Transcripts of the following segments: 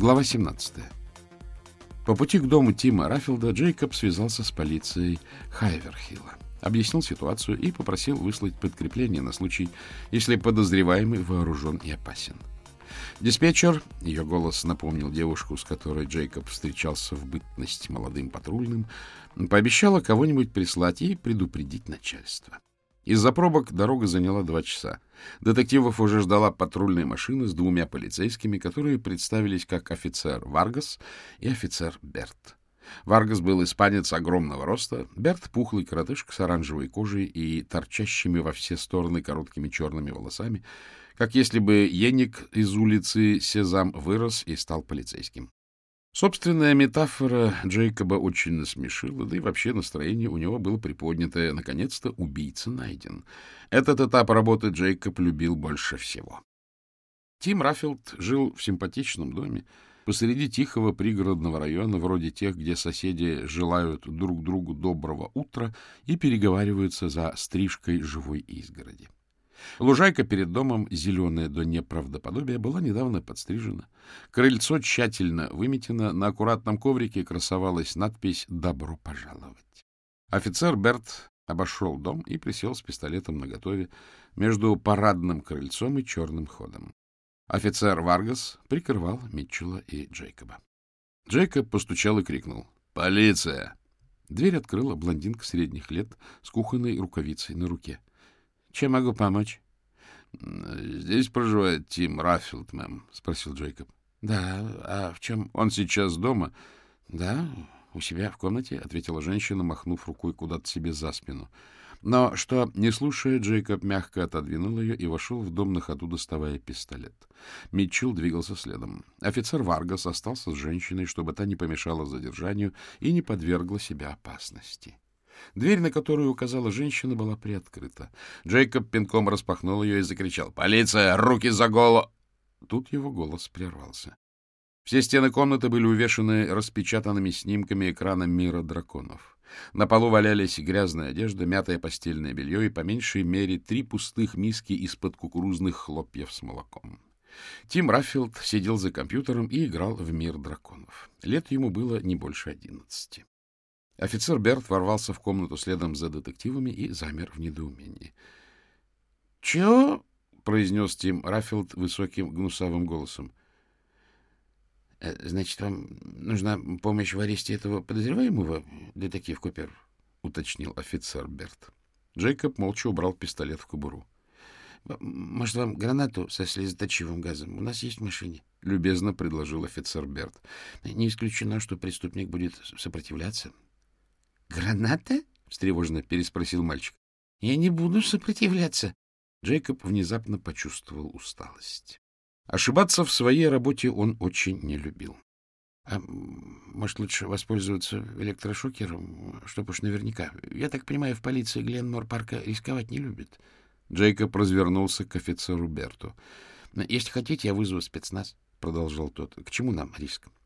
Глава 17. По пути к дому Тима Раффилда Джейкоб связался с полицией Хайверхилла, объяснил ситуацию и попросил выслать подкрепление на случай, если подозреваемый вооружен и опасен. Диспетчер, ее голос напомнил девушку, с которой Джейкоб встречался в бытность молодым патрульным, пообещала кого-нибудь прислать и предупредить начальство. Из-за пробок дорога заняла два часа. Детективов уже ждала патрульная машина с двумя полицейскими, которые представились как офицер Варгас и офицер Берт. Варгас был испанец огромного роста, Берт — пухлый коротышка с оранжевой кожей и торчащими во все стороны короткими черными волосами, как если бы Еник из улицы Сезам вырос и стал полицейским. Собственная метафора Джейкоба очень насмешила, да и вообще настроение у него было приподнятое. Наконец-то убийца найден. Этот этап работы Джейкоб любил больше всего. Тим Раффилд жил в симпатичном доме посреди тихого пригородного района, вроде тех, где соседи желают друг другу доброго утра и переговариваются за стрижкой живой изгороди. Лужайка перед домом, зеленая до неправдоподобия, была недавно подстрижена. Крыльцо тщательно выметено, на аккуратном коврике красовалась надпись «Добро пожаловать». Офицер Берт обошел дом и присел с пистолетом наготове между парадным крыльцом и черным ходом. Офицер Варгас прикрывал Митчелла и Джейкоба. Джейкоб постучал и крикнул «Полиция!». Дверь открыла блондинка средних лет с кухонной рукавицей на руке. — Чем могу помочь? — Здесь проживает Тим Раффилд, мэм, — спросил Джейкоб. — Да, а в чем? — Он сейчас дома. — Да, у себя в комнате, — ответила женщина, махнув рукой куда-то себе за спину. Но что, не слушая, Джейкоб мягко отодвинул ее и вошел в дом на ходу, доставая пистолет. Митчелл двигался следом. Офицер Варгас остался с женщиной, чтобы та не помешала задержанию и не подвергла себя опасности. Дверь, на которую указала женщина, была приоткрыта. Джейкоб пинком распахнул ее и закричал «Полиция! Руки за голову!» Тут его голос прервался. Все стены комнаты были увешаны распечатанными снимками экрана мира драконов. На полу валялись грязная одежда, мятое постельное белье и, по меньшей мере, три пустых миски из-под кукурузных хлопьев с молоком. Тим Раффилд сидел за компьютером и играл в мир драконов. Лет ему было не больше одиннадцати. Офицер Берт ворвался в комнату следом за детективами и замер в недоумении. — Чего? — произнес Тим Раффилд высоким гнусавым голосом. «Э, — Значит, вам нужна помощь в аресте этого подозреваемого, детектив Купер? — уточнил офицер Берт. Джейкоб молча убрал пистолет в кобуру. — Может, вам гранату со слезоточивым газом? У нас есть в машине. — любезно предложил офицер Берт. — Не исключено, что преступник будет сопротивляться. — Граната? встревоженно переспросил мальчик. Я не буду сопротивляться. Джейкоб внезапно почувствовал усталость. Ошибаться в своей работе он очень не любил. А может, лучше воспользоваться электрошокером, чтобы уж наверняка. Я так понимаю, в полиции Гленмор парка рисковать не любит. Джейкоб развернулся к офицеру Берту. — Если хотите, я вызову спецназ, — продолжал тот. — К чему нам риск? —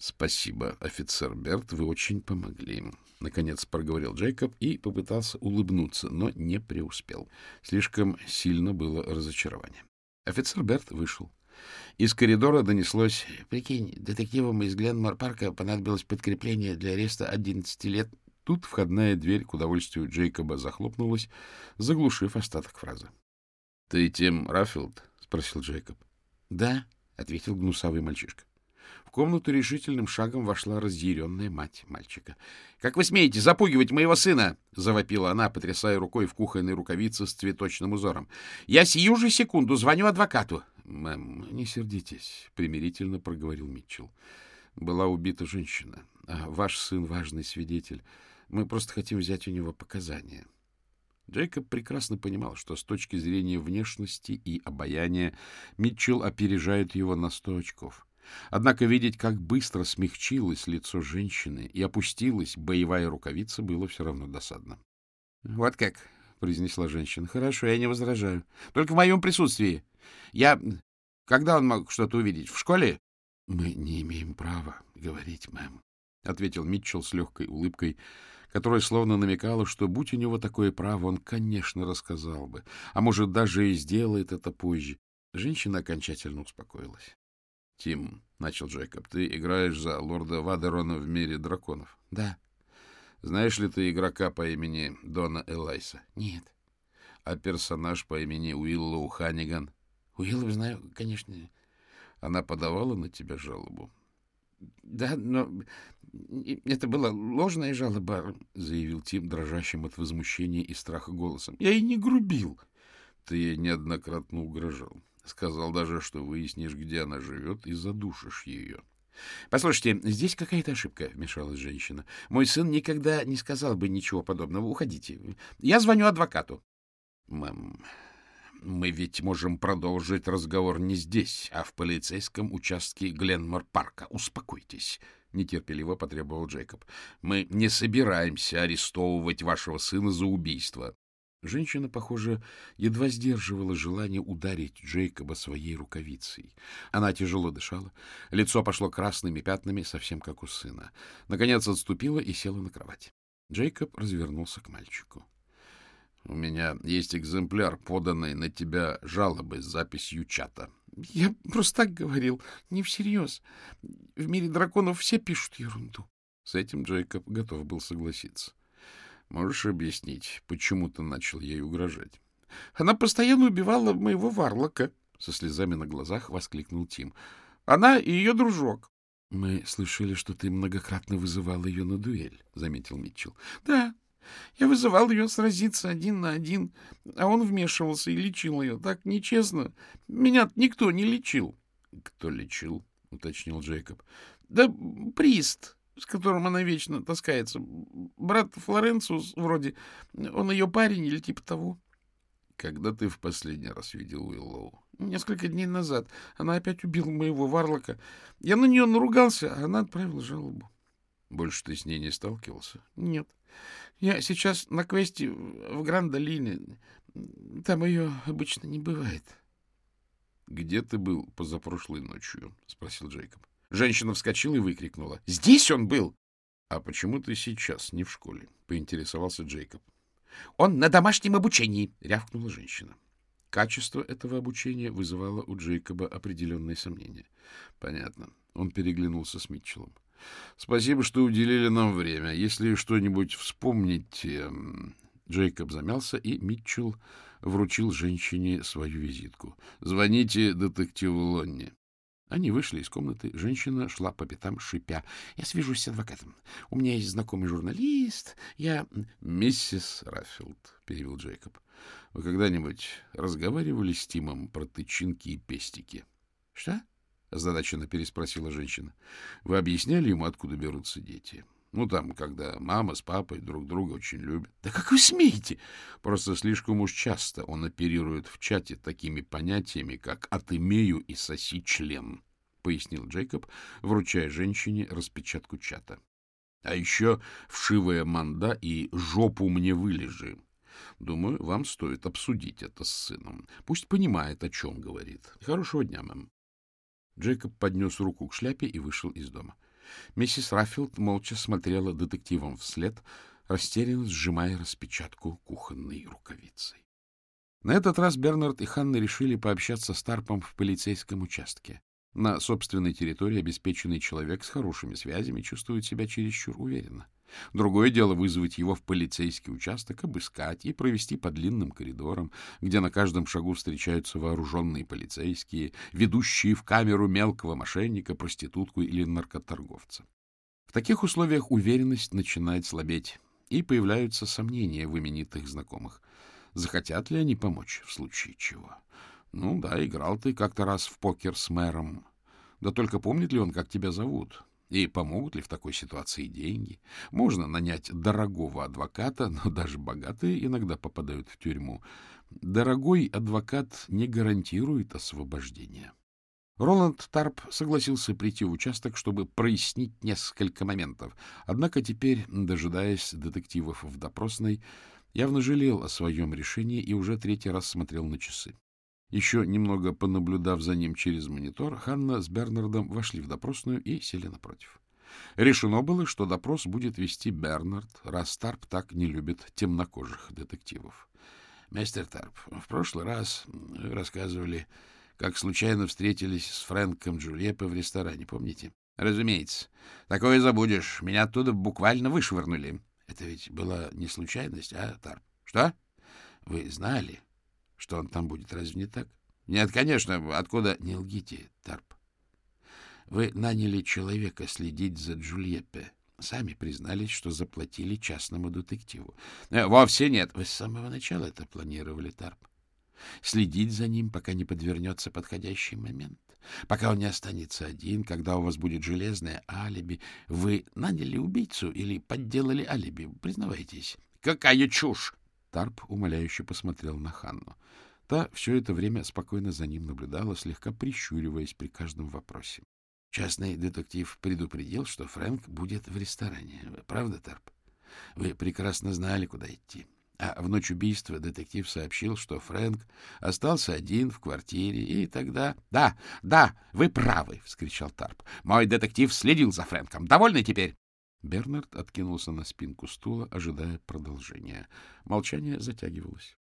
Спасибо, офицер Берт, вы очень помогли. — наконец проговорил Джейкоб и попытался улыбнуться, но не преуспел. Слишком сильно было разочарование. Офицер Берт вышел. Из коридора донеслось... Прикинь, детективам из Гленмор-парка понадобилось подкрепление для ареста 11 лет. Тут входная дверь к удовольствию Джейкоба захлопнулась, заглушив остаток фразы. — Ты Тим Раффилд? — спросил Джейкоб. — Да, — ответил гнусавый мальчишка. В комнату решительным шагом вошла разъяренная мать мальчика. — Как вы смеете запугивать моего сына? — завопила она, потрясая рукой в кухонной рукавице с цветочным узором. — Я сию же секунду звоню адвокату. — Мэм, не сердитесь, — примирительно проговорил Митчелл. — Была убита женщина, а ваш сын — важный свидетель. Мы просто хотим взять у него показания. Джейкоб прекрасно понимал, что с точки зрения внешности и обаяния Митчелл опережает его на сто очков — Однако видеть, как быстро смягчилось лицо женщины и опустилась боевая рукавица, было все равно досадно. — Вот как, — произнесла женщина. — Хорошо, я не возражаю. Только в моем присутствии. Я... Когда он мог что-то увидеть? В школе? — Мы не имеем права говорить, мэм, — ответил Митчелл с легкой улыбкой, которая словно намекала, что, будь у него такое право, он, конечно, рассказал бы, а может, даже и сделает это позже. Женщина окончательно успокоилась. Тим, — начал Джейкоб, — ты играешь за лорда Вадерона в мире драконов. — Да. — Знаешь ли ты игрока по имени Дона Элайса? — Нет. — А персонаж по имени Уиллоу Ханиган? — Уиллоу знаю, конечно. Она подавала на тебя жалобу? — Да, но это была ложная жалоба, — заявил Тим дрожащим от возмущения и страха голосом. — Я и не грубил. — Ты ей неоднократно угрожал. Сказал даже, что выяснишь, где она живет, и задушишь ее. — Послушайте, здесь какая-то ошибка, — вмешалась женщина. — Мой сын никогда не сказал бы ничего подобного. Уходите. Я звоню адвокату. — Мам, мы ведь можем продолжить разговор не здесь, а в полицейском участке Гленмор-парка. Успокойтесь, — нетерпеливо потребовал Джейкоб. — Мы не собираемся арестовывать вашего сына за убийство. Женщина, похоже, едва сдерживала желание ударить Джейкоба своей рукавицей. Она тяжело дышала, лицо пошло красными пятнами, совсем как у сына. Наконец отступила и села на кровать. Джейкоб развернулся к мальчику. — У меня есть экземпляр, поданный на тебя жалобы с записью чата. — Я просто так говорил, не всерьез. В мире драконов все пишут ерунду. С этим Джейкоб готов был согласиться. Можешь объяснить, почему ты начал ей угрожать? — Она постоянно убивала моего варлока, — со слезами на глазах воскликнул Тим. — Она и ее дружок. — Мы слышали, что ты многократно вызывал ее на дуэль, — заметил Митчелл. — Да, я вызывал ее сразиться один на один, а он вмешивался и лечил ее. Так нечестно. Меня никто не лечил. — Кто лечил? — уточнил Джейкоб. — Да прист с которым она вечно таскается. Брат Флоренциус вроде, он ее парень или типа того. — Когда ты в последний раз видел Уиллоу? — Несколько дней назад. Она опять убила моего варлока. Я на нее наругался, а она отправила жалобу. — Больше ты с ней не сталкивался? — Нет. Я сейчас на квесте в Гранд-Долине. Там ее обычно не бывает. — Где ты был позапрошлой ночью? — спросил Джейкоб. Женщина вскочила и выкрикнула. «Здесь он был!» «А почему ты сейчас не в школе?» — поинтересовался Джейкоб. «Он на домашнем обучении!» — рявкнула женщина. Качество этого обучения вызывало у Джейкоба определенные сомнения. Понятно. Он переглянулся с Митчеллом. Спасибо, что уделили нам время. Если что-нибудь вспомните... Джейкоб замялся, и Митчелл вручил женщине свою визитку. «Звоните детективу Лонни». Они вышли из комнаты. Женщина шла по пятам, шипя. — Я свяжусь с адвокатом. У меня есть знакомый журналист. Я... — Миссис Раффилд, — перевел Джейкоб. — Вы когда-нибудь разговаривали с Тимом про тычинки и пестики? — Что? — озадаченно переспросила женщина. — Вы объясняли ему, откуда берутся дети? Ну, там, когда мама с папой друг друга очень любят. — Да как вы смеете? Просто слишком уж часто он оперирует в чате такими понятиями, как «отымею» и «соси член», — пояснил Джейкоб, вручая женщине распечатку чата. — А еще вшивая манда и «жопу мне вылежи». Думаю, вам стоит обсудить это с сыном. Пусть понимает, о чем говорит. Хорошего дня, мэм. Джейкоб поднес руку к шляпе и вышел из дома. — Миссис Раффилд молча смотрела детективом вслед, растерянно сжимая распечатку кухонной рукавицей. На этот раз Бернард и Ханна решили пообщаться с Тарпом в полицейском участке. На собственной территории обеспеченный человек с хорошими связями чувствует себя чересчур уверенно. Другое дело вызвать его в полицейский участок, обыскать и провести по длинным коридорам, где на каждом шагу встречаются вооруженные полицейские, ведущие в камеру мелкого мошенника, проститутку или наркоторговца. В таких условиях уверенность начинает слабеть, и появляются сомнения в именитых знакомых. Захотят ли они помочь в случае чего? Ну да, играл ты как-то раз в покер с мэром. Да только помнит ли он, как тебя зовут? И помогут ли в такой ситуации деньги? Можно нанять дорогого адвоката, но даже богатые иногда попадают в тюрьму. Дорогой адвокат не гарантирует освобождения. Роланд Тарп согласился прийти в участок, чтобы прояснить несколько моментов. Однако теперь, дожидаясь детективов в допросной, явно жалел о своем решении и уже третий раз смотрел на часы. Еще немного понаблюдав за ним через монитор, Ханна с Бернардом вошли в допросную и сели напротив. Решено было, что допрос будет вести Бернард, раз Тарп так не любит темнокожих детективов. — Мистер Тарп, в прошлый раз рассказывали, как случайно встретились с Фрэнком Джульеппе в ресторане, помните? — Разумеется. Такое забудешь. Меня оттуда буквально вышвырнули. Это ведь была не случайность, а, Тарп? Что? Вы знали, что он там будет, разве не так? Нет, конечно. Откуда? Не лгите, Тарп. Вы наняли человека следить за Джульеппе. Сами признались, что заплатили частному детективу. Э, вовсе нет. Вы с самого начала это планировали, Тарп. Следить за ним, пока не подвернется подходящий момент. Пока он не останется один, когда у вас будет железное алиби. Вы наняли убийцу или подделали алиби? Признавайтесь. Какая чушь! Тарп умоляюще посмотрел на Ханну. Та все это время спокойно за ним наблюдала, слегка прищуриваясь при каждом вопросе. Частный детектив предупредил, что Фрэнк будет в ресторане. Правда, Тарп? Вы прекрасно знали, куда идти. А в ночь убийства детектив сообщил, что Фрэнк остался один в квартире, и тогда... — Да, да, вы правы! — вскричал Тарп. — Мой детектив следил за Фрэнком. Довольны теперь? Бернард откинулся на спинку стула, ожидая продолжения. Молчание затягивалось.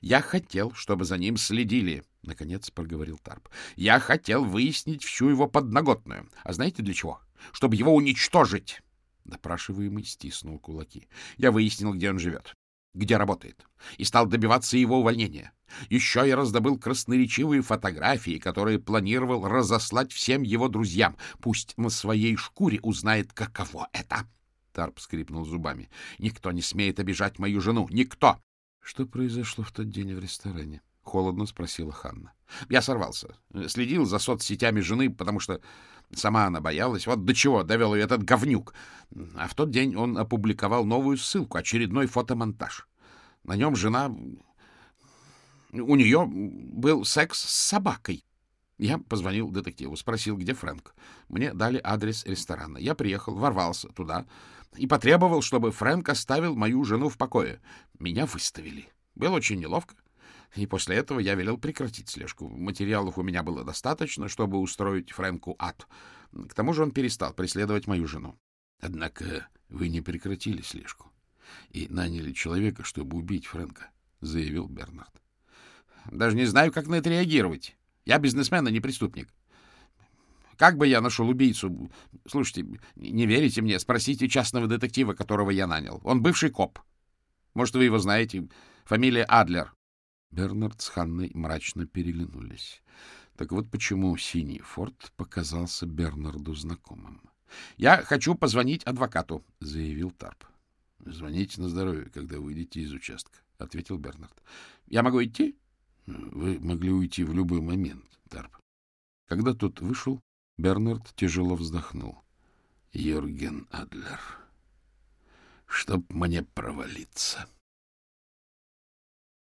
Я хотел, чтобы за ним следили, — наконец проговорил Тарп. Я хотел выяснить всю его подноготную. А знаете для чего? Чтобы его уничтожить. Допрашиваемый стиснул кулаки. Я выяснил, где он живет, где работает, и стал добиваться его увольнения. Еще я раздобыл красноречивые фотографии, которые планировал разослать всем его друзьям. Пусть на своей шкуре узнает, каково это. Тарп скрипнул зубами. Никто не смеет обижать мою жену. Никто! Что произошло в тот день в ресторане? — холодно спросила Ханна. — Я сорвался. Следил за соцсетями жены, потому что сама она боялась. Вот до чего довел ее этот говнюк. А в тот день он опубликовал новую ссылку, очередной фотомонтаж. На нем жена... У нее был секс с собакой. Я позвонил детективу, спросил, где Фрэнк. Мне дали адрес ресторана. Я приехал, ворвался туда и потребовал, чтобы Фрэнк оставил мою жену в покое. Меня выставили. Было очень неловко. И после этого я велел прекратить слежку. Материалов у меня было достаточно, чтобы устроить Фрэнку ад. К тому же он перестал преследовать мою жену. Однако вы не прекратили слежку и наняли человека, чтобы убить Фрэнка, — заявил Бернард. — Даже не знаю, как на это реагировать. Я бизнесмен, а не преступник. Как бы я нашел убийцу? Слушайте, не верите мне? Спросите частного детектива, которого я нанял. Он бывший коп. Может, вы его знаете? Фамилия Адлер. Бернард с Ханной мрачно переглянулись. Так вот почему синий форт показался Бернарду знакомым. — Я хочу позвонить адвокату, — заявил Тарп. — Звоните на здоровье, когда выйдете из участка, — ответил Бернард. — Я могу идти? — Вы могли уйти в любой момент, Тарп. Когда тот вышел, Бернард тяжело вздохнул. — Йорген Адлер. Чтоб мне провалиться. —